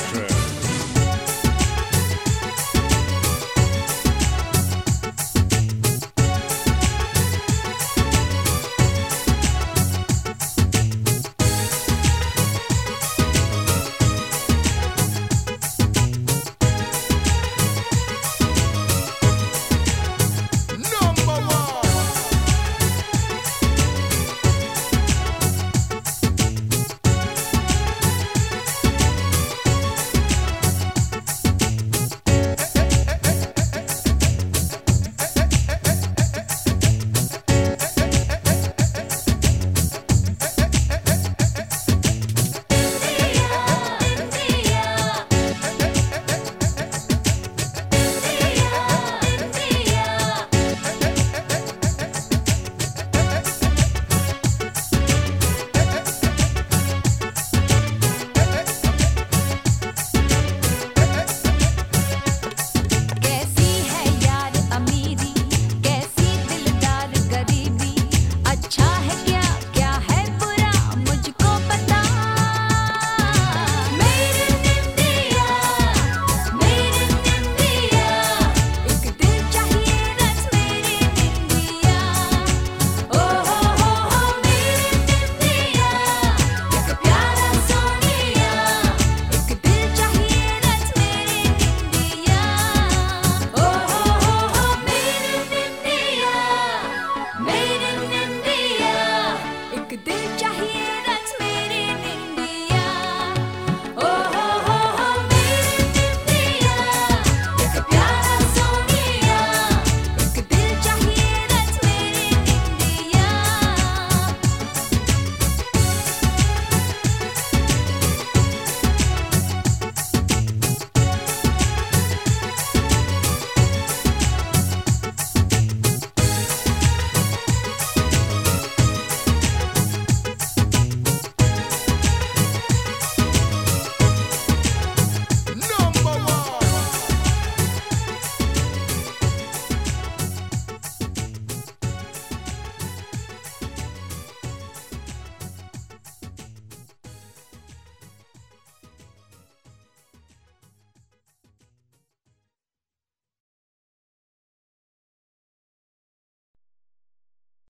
That's.